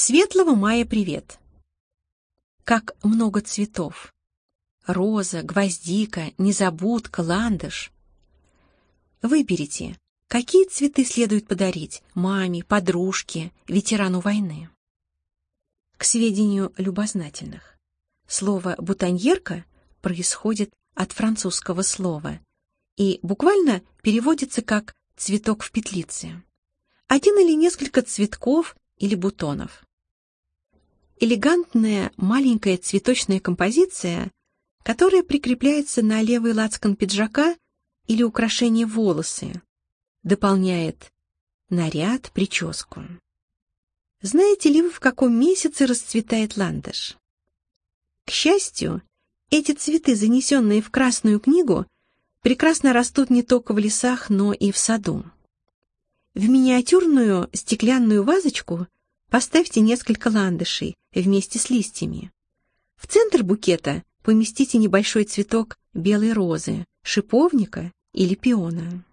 Светлого мая привет! Как много цветов! Роза, гвоздика, незабудка, ландыш. Выберите, какие цветы следует подарить маме, подружке, ветерану войны. К сведению любознательных. Слово «бутоньерка» происходит от французского слова и буквально переводится как «цветок в петлице». Один или несколько цветков или бутонов. Элегантная маленькая цветочная композиция, которая прикрепляется на левый лацкан пиджака или украшение волосы, дополняет наряд, прическу. Знаете ли вы, в каком месяце расцветает ландыш? К счастью, эти цветы, занесенные в Красную книгу, прекрасно растут не только в лесах, но и в саду. В миниатюрную стеклянную вазочку Поставьте несколько ландышей вместе с листьями. В центр букета поместите небольшой цветок белой розы, шиповника или пиона.